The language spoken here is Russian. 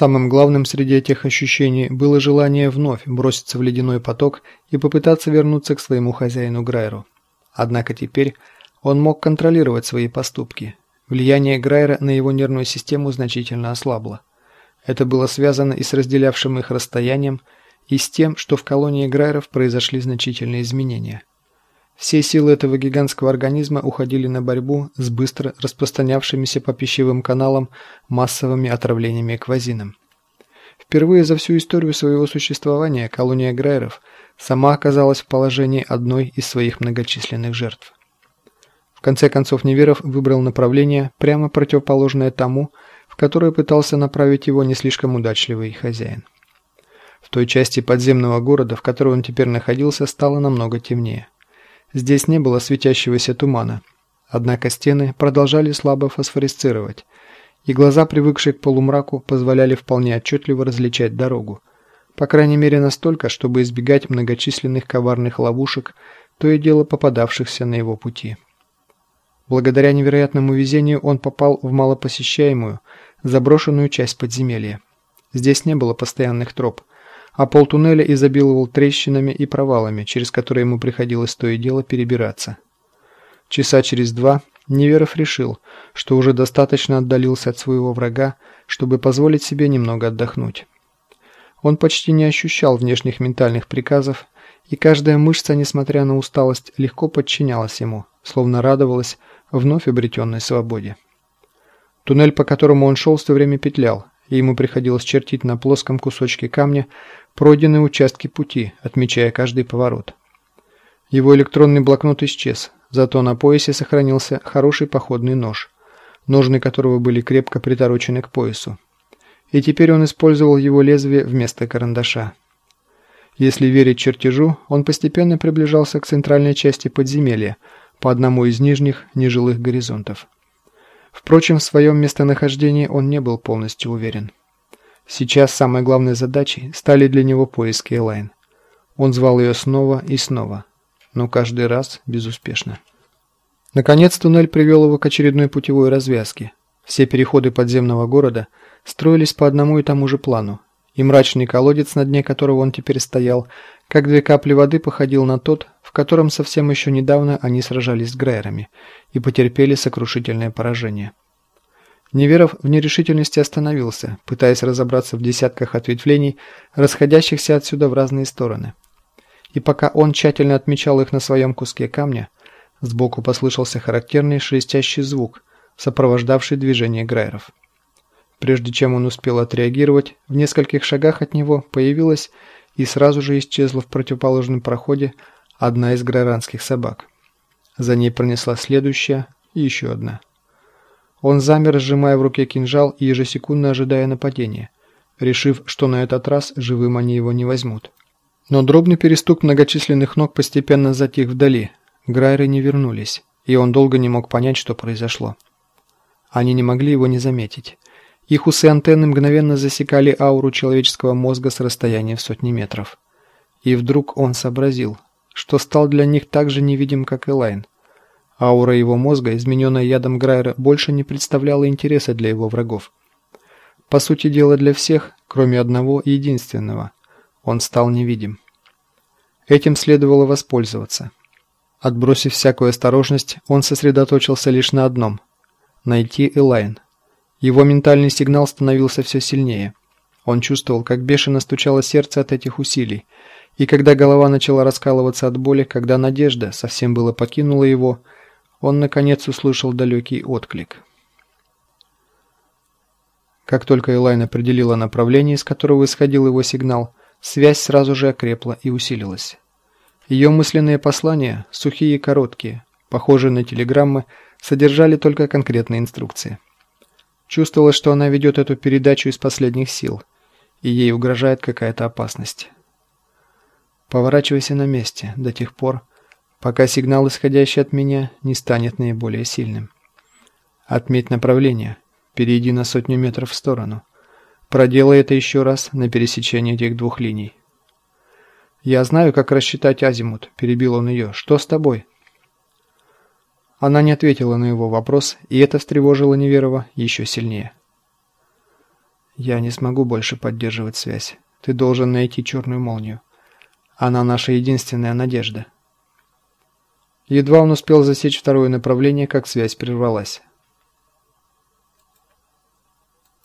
Самым главным среди этих ощущений было желание вновь броситься в ледяной поток и попытаться вернуться к своему хозяину Грайру. Однако теперь он мог контролировать свои поступки. Влияние Грайра на его нервную систему значительно ослабло. Это было связано и с разделявшим их расстоянием, и с тем, что в колонии Грайров произошли значительные изменения. Все силы этого гигантского организма уходили на борьбу с быстро распространявшимися по пищевым каналам массовыми отравлениями квазином. Впервые за всю историю своего существования колония Грайеров сама оказалась в положении одной из своих многочисленных жертв. В конце концов Неверов выбрал направление, прямо противоположное тому, в которое пытался направить его не слишком удачливый хозяин. В той части подземного города, в которой он теперь находился, стало намного темнее. Здесь не было светящегося тумана, однако стены продолжали слабо фосфорисцировать, и глаза, привыкшие к полумраку, позволяли вполне отчетливо различать дорогу, по крайней мере настолько, чтобы избегать многочисленных коварных ловушек, то и дело попадавшихся на его пути. Благодаря невероятному везению он попал в малопосещаемую, заброшенную часть подземелья. Здесь не было постоянных троп, а пол туннеля изобиловал трещинами и провалами, через которые ему приходилось то и дело перебираться. Часа через два Неверов решил, что уже достаточно отдалился от своего врага, чтобы позволить себе немного отдохнуть. Он почти не ощущал внешних ментальных приказов, и каждая мышца, несмотря на усталость, легко подчинялась ему, словно радовалась вновь обретенной свободе. Туннель, по которому он шел, все время петлял, и ему приходилось чертить на плоском кусочке камня пройденные участки пути, отмечая каждый поворот. Его электронный блокнот исчез, зато на поясе сохранился хороший походный нож, ножны которого были крепко приторочены к поясу. И теперь он использовал его лезвие вместо карандаша. Если верить чертежу, он постепенно приближался к центральной части подземелья, по одному из нижних нежилых горизонтов. Впрочем, в своем местонахождении он не был полностью уверен. Сейчас самой главной задачей стали для него поиски Элайн. Он звал ее снова и снова, но каждый раз безуспешно. Наконец туннель привел его к очередной путевой развязке. Все переходы подземного города строились по одному и тому же плану, и мрачный колодец, на дне которого он теперь стоял, как две капли воды походил на тот, в котором совсем еще недавно они сражались с Грейерами и потерпели сокрушительное поражение. Неверов в нерешительности остановился, пытаясь разобраться в десятках ответвлений, расходящихся отсюда в разные стороны. И пока он тщательно отмечал их на своем куске камня, сбоку послышался характерный шелестящий звук, сопровождавший движение Грайеров. Прежде чем он успел отреагировать, в нескольких шагах от него появилась и сразу же исчезла в противоположном проходе одна из грайранских собак. За ней пронесла следующая и еще одна. Он замер, сжимая в руке кинжал и ежесекундно ожидая нападения, решив, что на этот раз живым они его не возьмут. Но дробный перестук многочисленных ног постепенно затих вдали. Грайры не вернулись, и он долго не мог понять, что произошло. Они не могли его не заметить. Их усы антенны мгновенно засекали ауру человеческого мозга с расстояния в сотни метров. И вдруг он сообразил, что стал для них так же невидим, как и Лайн. Аура его мозга, измененная ядом Грайера, больше не представляла интереса для его врагов. По сути дела для всех, кроме одного единственного. Он стал невидим. Этим следовало воспользоваться. Отбросив всякую осторожность, он сосредоточился лишь на одном – найти Элайн. Его ментальный сигнал становился все сильнее. Он чувствовал, как бешено стучало сердце от этих усилий, и когда голова начала раскалываться от боли, когда надежда совсем было покинула его – он, наконец, услышал далекий отклик. Как только Элайн определила направление, из которого исходил его сигнал, связь сразу же окрепла и усилилась. Ее мысленные послания, сухие и короткие, похожие на телеграммы, содержали только конкретные инструкции. Чувствовалось, что она ведет эту передачу из последних сил, и ей угрожает какая-то опасность. Поворачивайся на месте до тех пор, пока сигнал, исходящий от меня, не станет наиболее сильным. Отметь направление. Перейди на сотню метров в сторону. Проделай это еще раз на пересечении этих двух линий. «Я знаю, как рассчитать азимут», – перебил он ее. «Что с тобой?» Она не ответила на его вопрос, и это встревожило Неверова еще сильнее. Я не смогу больше поддерживать связь. Ты должен найти черную молнию. Она наша единственная надежда. Едва он успел засечь второе направление, как связь прервалась.